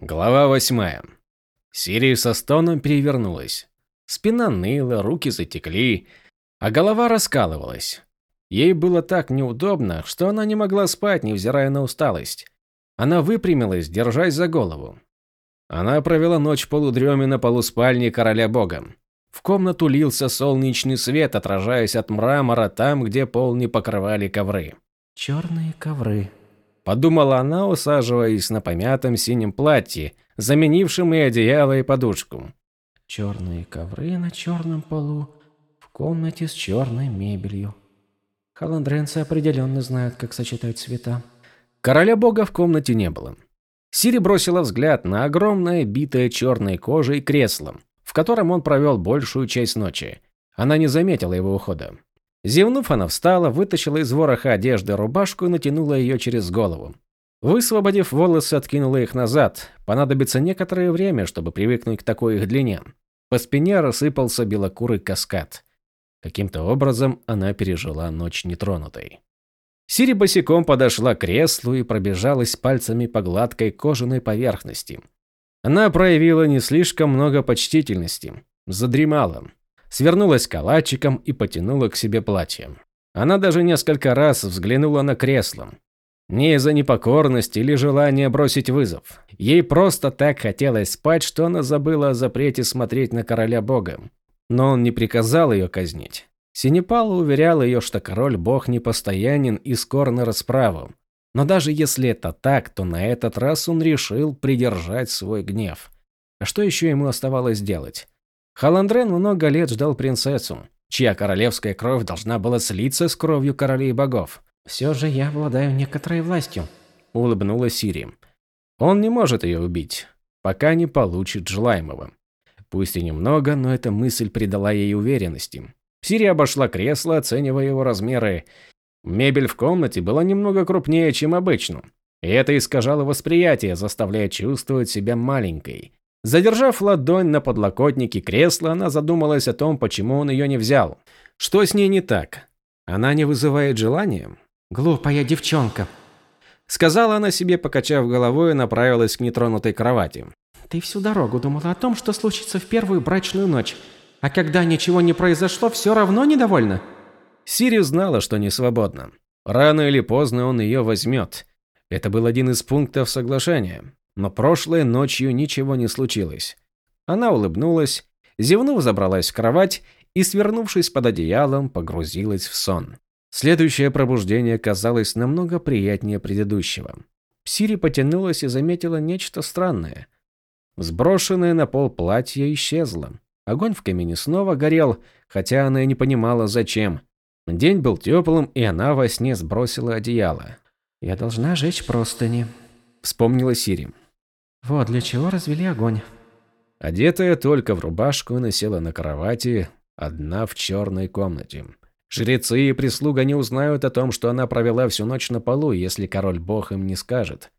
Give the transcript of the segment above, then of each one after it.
Глава восьмая. Сирия со стоном перевернулась. Спина ныла, руки затекли, а голова раскалывалась. Ей было так неудобно, что она не могла спать, невзирая на усталость. Она выпрямилась, держась за голову. Она провела ночь в полудреме на полу спальни короля бога. В комнату лился солнечный свет, отражаясь от мрамора там, где пол не покрывали ковры. Черные ковры, Подумала она, усаживаясь на помятом синем платье, заменившем и одеяло, и подушку. черные ковры на черном полу, в комнате с черной мебелью. Халандренцы определенно знают, как сочетать цвета. Короля бога в комнате не было. Сири бросила взгляд на огромное, битое черной кожей кресло, в котором он провел большую часть ночи. Она не заметила его ухода. Зевнув, она встала, вытащила из вороха одежды рубашку и натянула ее через голову. Высвободив волосы, откинула их назад. Понадобится некоторое время, чтобы привыкнуть к такой их длине. По спине рассыпался белокурый каскад. Каким-то образом она пережила ночь нетронутой. Сири босиком подошла к креслу и пробежалась пальцами по гладкой кожаной поверхности. Она проявила не слишком много почтительности. Задремала свернулась калачиком и потянула к себе платье. Она даже несколько раз взглянула на кресло. Не из-за непокорности или желания бросить вызов. Ей просто так хотелось спать, что она забыла о запрете смотреть на короля бога. Но он не приказал ее казнить. Синепал уверял ее, что король-бог непостоянен и скор на расправу. Но даже если это так, то на этот раз он решил придержать свой гнев. А что еще ему оставалось делать? Халандрен много лет ждал принцессу, чья королевская кровь должна была слиться с кровью королей богов. «Все же я обладаю некоторой властью», – улыбнулась Сири. Он не может ее убить, пока не получит желаемого. Пусть и немного, но эта мысль придала ей уверенности. Сири обошла кресло, оценивая его размеры. Мебель в комнате была немного крупнее, чем обычно. И это искажало восприятие, заставляя чувствовать себя маленькой. Задержав ладонь на подлокотнике кресла, она задумалась о том, почему он ее не взял. Что с ней не так? Она не вызывает желания? «Глупая девчонка», — сказала она себе, покачав головой и направилась к нетронутой кровати. «Ты всю дорогу думала о том, что случится в первую брачную ночь. А когда ничего не произошло, все равно недовольна?» Сири знала, что не свободна. Рано или поздно он ее возьмет. Это был один из пунктов соглашения. Но прошлой ночью ничего не случилось. Она улыбнулась, зевнув, забралась в кровать и, свернувшись под одеялом, погрузилась в сон. Следующее пробуждение казалось намного приятнее предыдущего. Сири потянулась и заметила нечто странное. Сброшенное на пол платье исчезло. Огонь в камине снова горел, хотя она и не понимала, зачем. День был теплым, и она во сне сбросила одеяло. «Я должна жечь простыни», — вспомнила Сири. Вот для чего развели огонь. Одетая только в рубашку, она села на кровати, одна в черной комнате. Жрецы и прислуга не узнают о том, что она провела всю ночь на полу, если король-бог им не скажет.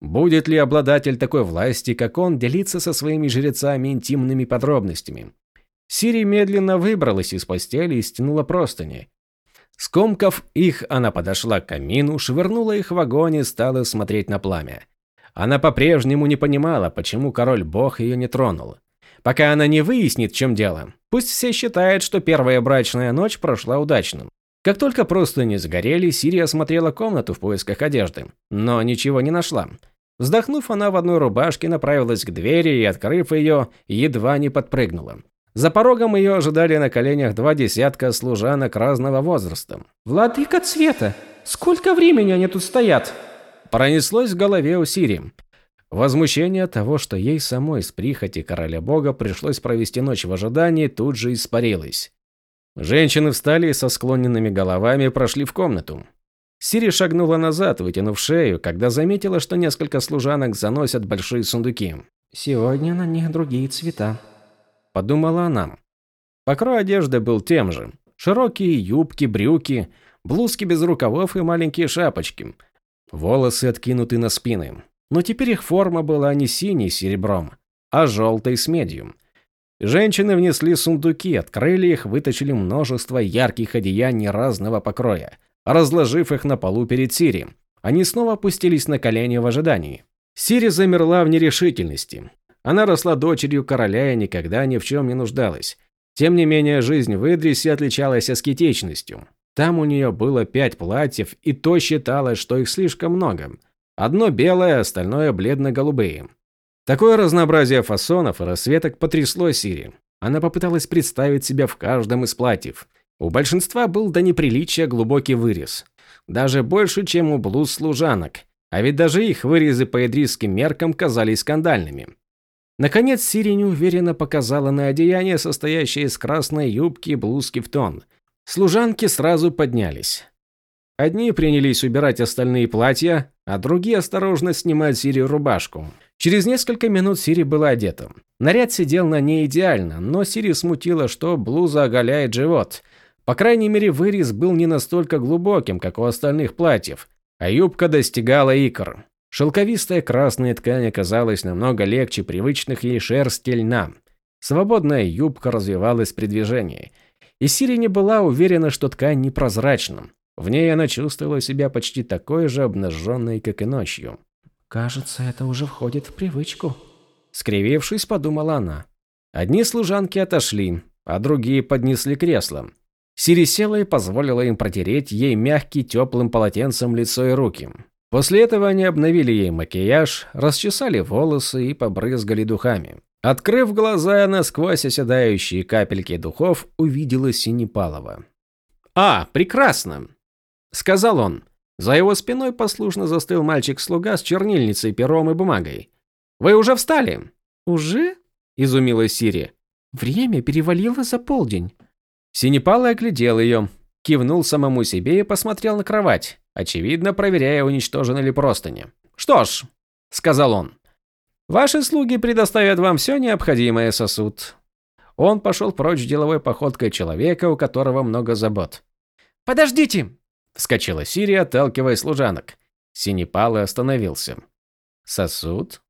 Будет ли обладатель такой власти, как он, делиться со своими жрецами интимными подробностями? Сири медленно выбралась из постели и стянула простыни. Скомкав их, она подошла к камину, швырнула их в огонь и стала смотреть на пламя. Она по-прежнему не понимала, почему король-бог ее не тронул. Пока она не выяснит, в чем дело, пусть все считают, что первая брачная ночь прошла удачно. Как только просто не сгорели, Сирия осмотрела комнату в поисках одежды, но ничего не нашла. Вздохнув, она в одной рубашке направилась к двери и, открыв ее, едва не подпрыгнула. За порогом ее ожидали на коленях два десятка служанок разного возраста. «Владыка Цвета, сколько времени они тут стоят?» Пронеслось в голове у Сири. Возмущение того, что ей самой с прихоти короля бога пришлось провести ночь в ожидании, тут же испарилось. Женщины встали и со склоненными головами прошли в комнату. Сири шагнула назад, вытянув шею, когда заметила, что несколько служанок заносят большие сундуки. «Сегодня на них другие цвета», – подумала она. Покрой одежды был тем же. Широкие юбки, брюки, блузки без рукавов и маленькие шапочки – Волосы откинуты на спины, но теперь их форма была не синей серебром, а желтой с медью. Женщины внесли сундуки, открыли их, вытащили множество ярких одеяний разного покроя. Разложив их на полу перед Сири, они снова опустились на колени в ожидании. Сири замерла в нерешительности. Она росла дочерью короля и никогда ни в чем не нуждалась. Тем не менее, жизнь в Идрисе отличалась аскетичностью. Там у нее было пять платьев, и то считалось, что их слишком много. Одно белое, остальное бледно-голубые. Такое разнообразие фасонов и расцветок потрясло Сири. Она попыталась представить себя в каждом из платьев. У большинства был до неприличия глубокий вырез. Даже больше, чем у блуз служанок. А ведь даже их вырезы по идрисским меркам казались скандальными. Наконец Сири неуверенно показала на одеяние, состоящее из красной юбки и блузки в тон. Служанки сразу поднялись. Одни принялись убирать остальные платья, а другие осторожно снимать Сири рубашку. Через несколько минут Сири была одета. Наряд сидел на ней идеально, но Сири смутило, что блуза оголяет живот. По крайней мере, вырез был не настолько глубоким, как у остальных платьев, а юбка достигала икр. Шелковистая красная ткань оказалась намного легче привычных ей шерсти льна. Свободная юбка развивалась при движении. И Сири не была уверена, что ткань непрозрачна. В ней она чувствовала себя почти такой же обнаженной, как и ночью. «Кажется, это уже входит в привычку», Скривившись, подумала она. Одни служанки отошли, а другие поднесли кресло. Сири села и позволила им протереть ей мягкий теплым полотенцем лицо и руки. После этого они обновили ей макияж, расчесали волосы и побрызгали духами. Открыв глаза, она сквозь оседающие капельки духов увидела Синепалова. «А, прекрасно!» – сказал он. За его спиной послушно застыл мальчик-слуга с чернильницей, пером и бумагой. «Вы уже встали?» «Уже?» – изумилась Сири. «Время перевалило за полдень». Синепалый оглядел ее, кивнул самому себе и посмотрел на кровать, очевидно проверяя, уничтожены ли простыни. «Что ж», – сказал он, – «ваши слуги предоставят вам все необходимое, сосуд». Он пошел прочь деловой походкой человека, у которого много забот. «Подождите!» – вскочила Сири, отталкивая служанок. Синепалый остановился. «Сосуд?»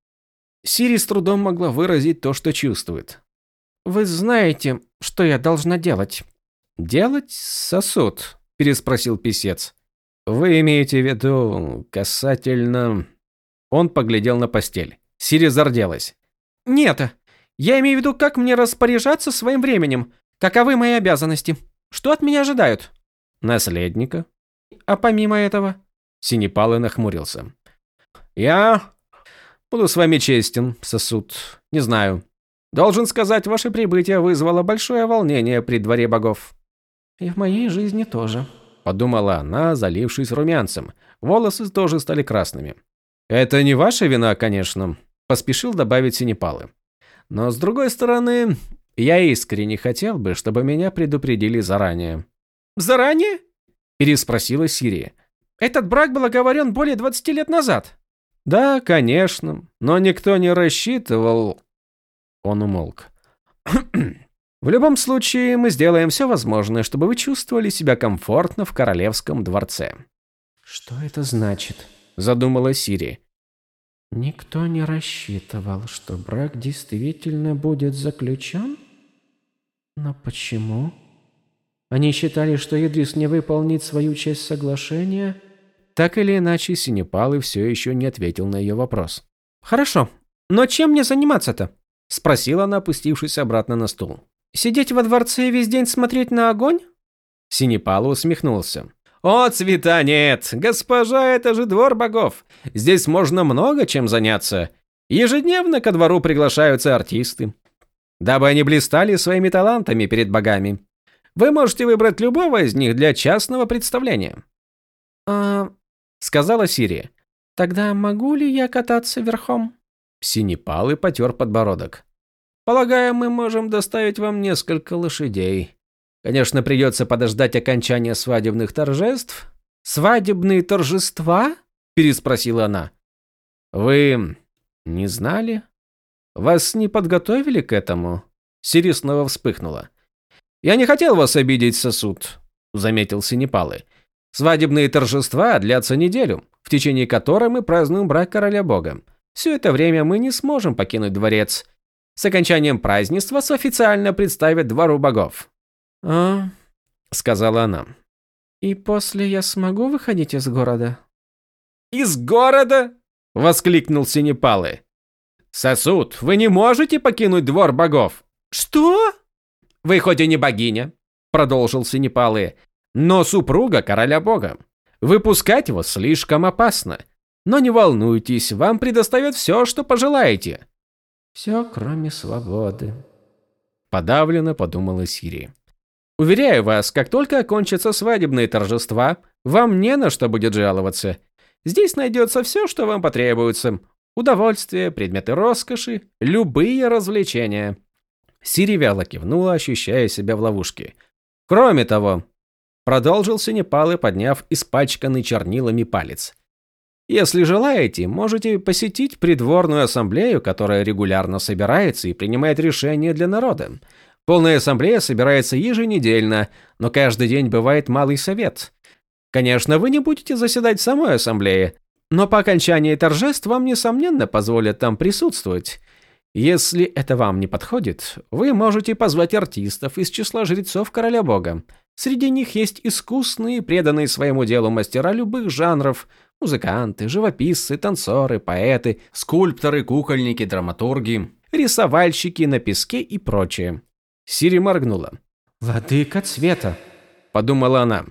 Сири с трудом могла выразить то, что чувствует. «Вы знаете, что я должна делать?» «Делать сосуд?» – переспросил писец. «Вы имеете в виду касательно...» Он поглядел на постель. Сири зарделась. «Нет, я имею в виду, как мне распоряжаться своим временем. Каковы мои обязанности? Что от меня ожидают?» «Наследника». «А помимо этого?» Синепалый нахмурился. «Я Буду с вами честен, сосуд. Не знаю. Должен сказать, ваше прибытие вызвало большое волнение при дворе богов. И в моей жизни тоже, подумала она, залившись румянцем. Волосы тоже стали красными. Это не ваша вина, конечно, поспешил добавить Синепалы. Но с другой стороны, я искренне хотел бы, чтобы меня предупредили заранее. Заранее? переспросила Сирия. Этот брак был оговорен более 20 лет назад. Да, конечно, но никто не рассчитывал. Он умолк. В любом случае, мы сделаем все возможное, чтобы вы чувствовали себя комфортно в королевском дворце. Что это значит? Задумала Сири. Никто не рассчитывал, что брак действительно будет заключен? Но почему? Они считали, что Идрис не выполнит свою часть соглашения, так или иначе, Синепалый все еще не ответил на ее вопрос. «Хорошо, но чем мне заниматься-то?» – спросила она, опустившись обратно на стул. «Сидеть во дворце и весь день смотреть на огонь?» Синепалый усмехнулся. «О, цвета нет! Госпожа, это же двор богов! Здесь можно много чем заняться. Ежедневно ко двору приглашаются артисты, дабы они блистали своими талантами перед богами. Вы можете выбрать любого из них для частного представления». «А сказала Сирия. Тогда могу ли я кататься верхом? Синепал и потер подбородок. Полагаю, мы можем доставить вам несколько лошадей. Конечно, придется подождать окончания свадебных торжеств. Свадебные торжества? переспросила она. Вы не знали? Вас не подготовили к этому? Сири снова вспыхнула. Я не хотел вас обидеть, сосуд, заметил Синепалы. Свадебные торжества длятся неделю, в течение которой мы празднуем брак короля бога. Все это время мы не сможем покинуть дворец. С окончанием празднества официально представят двору богов. «А?» – сказала она. «И после я смогу выходить из города?» «Из города?» воскликнул Синепалы. Сосуд, вы не можете покинуть двор богов. Что? Вы хоть и не богиня, продолжил Синепалы, но супруга короля бога. Выпускать его слишком опасно. Но не волнуйтесь, вам предоставят все, что пожелаете. Все, кроме свободы. Подавленно подумала Сири. Уверяю вас, как только окончатся свадебные торжества, вам не на что будет жаловаться. Здесь найдется все, что вам потребуется. Удовольствие, предметы роскоши, любые развлечения. Сири вяло кивнула, ощущая себя в ловушке. Кроме того, продолжил Синепалы, подняв испачканный чернилами палец. Если желаете, можете посетить придворную ассамблею, которая регулярно собирается и принимает решения для народа. Полная ассамблея собирается еженедельно, но каждый день бывает малый совет. Конечно, вы не будете заседать в самой ассамблее, но по окончании торжеств вам, несомненно, позволят там присутствовать. Если это вам не подходит, вы можете позвать артистов из числа жрецов короля бога. Среди них есть искусные, преданные своему делу мастера любых жанров, музыканты, живописцы, танцоры, поэты, скульпторы, кукольники, драматурги, рисовальщики на песке и прочее. Сири моргнула. «Владыка цвета», – подумала она.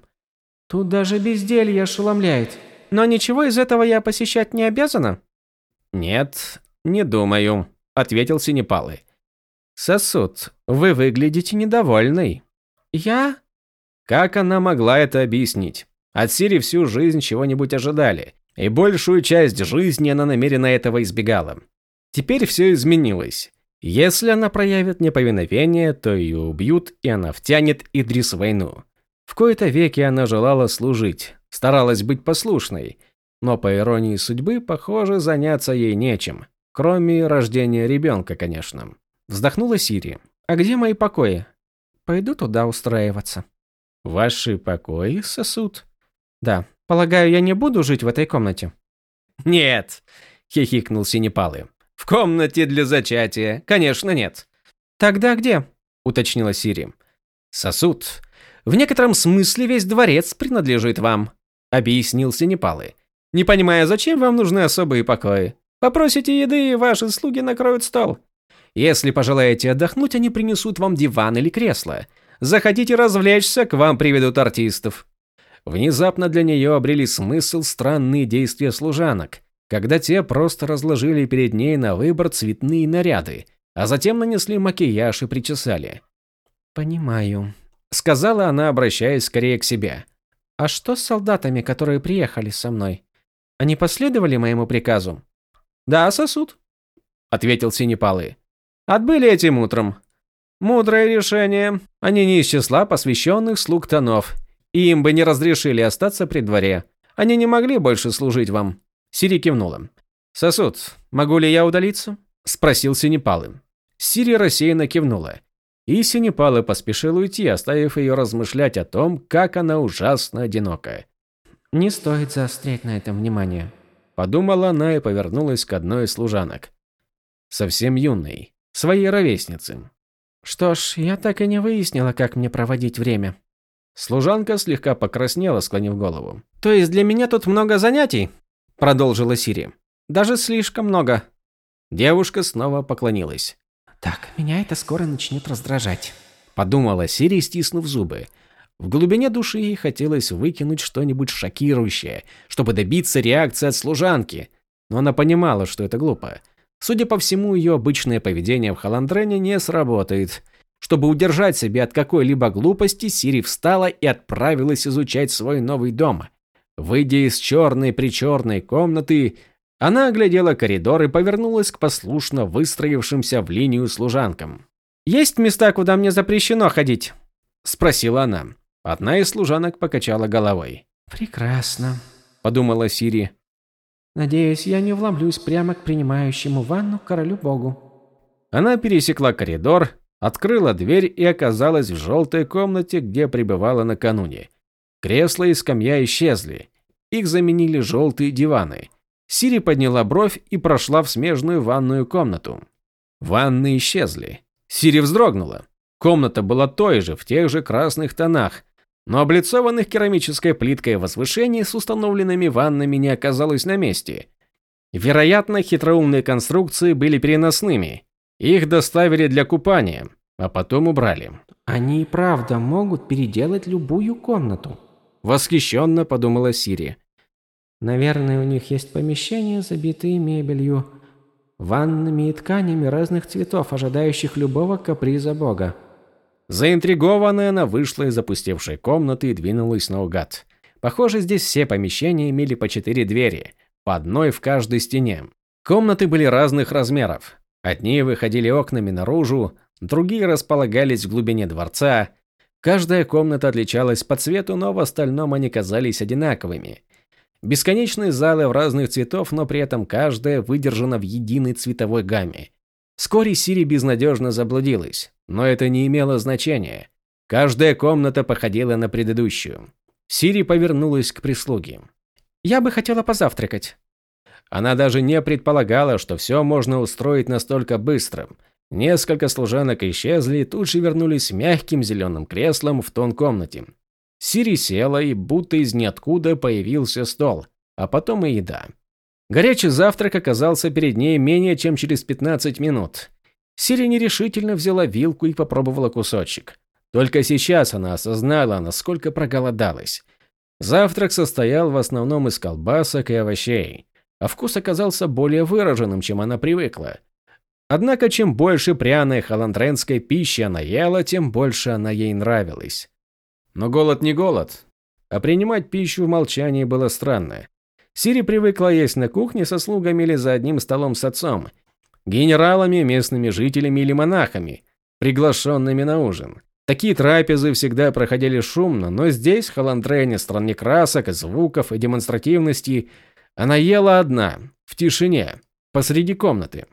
«Тут даже безделье ошеломляет. Но ничего из этого я посещать не обязана?» «Нет, не думаю», – ответил Синепалы. «Сосуд, вы выглядите недовольной». «Я?» Как она могла это объяснить? От Сири всю жизнь чего-нибудь ожидали, и большую часть жизни она намеренно этого избегала. Теперь все изменилось. Если она проявит неповиновение, то ее убьют, и она втянет Идрис в войну. В кои-то веки она желала служить, старалась быть послушной, но по иронии судьбы, похоже, заняться ей нечем, кроме рождения ребенка, конечно. Вздохнула Сири. «А где мои покои? Пойду туда устраиваться». «Ваши покои сосуд?» «Да. Полагаю, я не буду жить в этой комнате?» «Нет», – хихикнул Синепалы. «В комнате для зачатия? Конечно, нет». «Тогда где?» – уточнила Сири. «Сосуд. В некотором смысле весь дворец принадлежит вам», – объяснил Синепалы. «Не понимая, зачем вам нужны особые покои. Попросите еды, и ваши слуги накроют стол. Если пожелаете отдохнуть, они принесут вам диван или кресло. Захотите развлечься, к вам приведут артистов. Внезапно для нее обрели смысл странные действия служанок, когда те просто разложили перед ней на выбор цветные наряды, а затем нанесли макияж и причесали. «Понимаю», — сказала она, обращаясь скорее к себе. «А что с солдатами, которые приехали со мной? Они последовали моему приказу?» «Да, сосуд», — ответил Синепалы. «Отбыли этим утром. Мудрое решение. Они не из числа посвященных слуг тонов. И им бы не разрешили остаться при дворе. Они не могли больше служить вам. Сири кивнула. «Сосуд, могу ли я удалиться?» Спросил Синепалы. Сири рассеянно кивнула. И Синепалы поспешил уйти, оставив ее размышлять о том, как она ужасно одинока. «Не стоит заострять на этом внимание», – подумала она и повернулась к одной из служанок. Совсем юной, своей ровеснице. Что ж, я так и не выяснила, как мне проводить время. Служанка слегка покраснела, склонив голову. То есть для меня тут много занятий? Продолжила Сири. Даже слишком много. Девушка снова поклонилась. Так, меня это скоро начнет раздражать. Подумала Сири, стиснув зубы. В глубине души ей хотелось выкинуть что-нибудь шокирующее, чтобы добиться реакции от служанки. Но она понимала, что это глупо. Судя по всему, ее обычное поведение в Халандрене не сработает. Чтобы удержать себя от какой-либо глупости, Сири встала и отправилась изучать свой новый дом. Выйдя из черной-причерной комнаты, она оглядела коридор и повернулась к послушно выстроившимся в линию служанкам. «Есть места, куда мне запрещено ходить?» – спросила она. Одна из служанок покачала головой. «Прекрасно», – подумала Сири. Надеюсь, я не вломлюсь прямо к принимающему ванну королю-богу. Она пересекла коридор, открыла дверь и оказалась в желтой комнате, где пребывала накануне. Кресла и скамья исчезли. Их заменили желтые диваны. Сири подняла бровь и прошла в смежную ванную комнату. Ванны исчезли. Сири вздрогнула. Комната была той же, в тех же красных тонах, но облицованных керамической плиткой возвышений с установленными ваннами не оказалось на месте. Вероятно, хитроумные конструкции были переносными. Их доставили для купания, а потом убрали. Они и правда могут переделать любую комнату. Восхищенно подумала Сири. Наверное, у них есть помещения, забитые мебелью, ваннами и тканями разных цветов, ожидающих любого каприза бога. Заинтригованная, она вышла из опустевшей комнаты и двинулась наугад. Похоже, здесь все помещения имели по четыре двери, по одной в каждой стене. Комнаты были разных размеров. Одни выходили окнами наружу, другие располагались в глубине дворца. Каждая комната отличалась по цвету, но в остальном они казались одинаковыми. Бесконечные залы в разных цветов, но при этом каждая выдержана в единой цветовой гамме. Вскоре Сири безнадежно заблудилась, но это не имело значения. Каждая комната походила на предыдущую. Сири повернулась к прислуге. «Я бы хотела позавтракать». Она даже не предполагала, что все можно устроить настолько быстро. Несколько служанок исчезли и тут же вернулись мягким зеленым креслом в тон комнате. Сири села, и будто из ниоткуда появился стол, а потом и еда. Горячий завтрак оказался перед ней менее чем через 15 минут. Сири нерешительно взяла вилку и попробовала кусочек. Только сейчас она осознала, насколько проголодалась. Завтрак состоял в основном из колбасок и овощей, а вкус оказался более выраженным, чем она привыкла. Однако, чем больше пряной холандренской пищи она ела, тем больше она ей нравилась. Но голод не голод. А принимать пищу в молчании было странно. Сири привыкла есть на кухне со слугами или за одним столом с отцом, генералами, местными жителями или монахами, приглашенными на ужин. Такие трапезы всегда проходили шумно, но здесь, в Халандрене, стране красок, звуков и демонстративности, она ела одна, в тишине, посреди комнаты,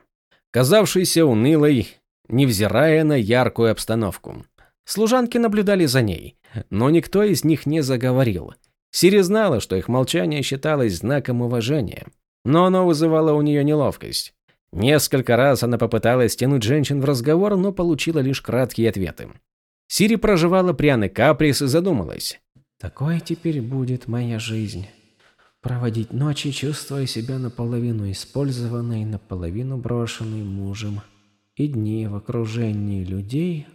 казавшейся унылой, невзирая на яркую обстановку. Служанки наблюдали за ней, но никто из них не заговорил. Сири знала, что их молчание считалось знаком уважения, но оно вызывало у нее неловкость. Несколько раз она попыталась тянуть женщин в разговор, но получила лишь краткие ответы. Сири проживала пряный каприз и задумалась. «Такой теперь будет моя жизнь. Проводить ночи, чувствуя себя наполовину использованной, наполовину брошенной мужем. И дни в окружении людей,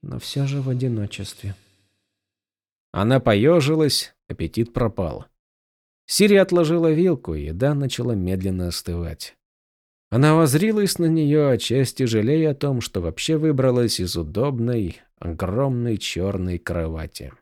но все же в одиночестве». Она поежилась, аппетит пропал. Сири отложила вилку, и еда начала медленно остывать. Она возрилась на нее, отчасти жалея о том, что вообще выбралась из удобной, огромной черной кровати.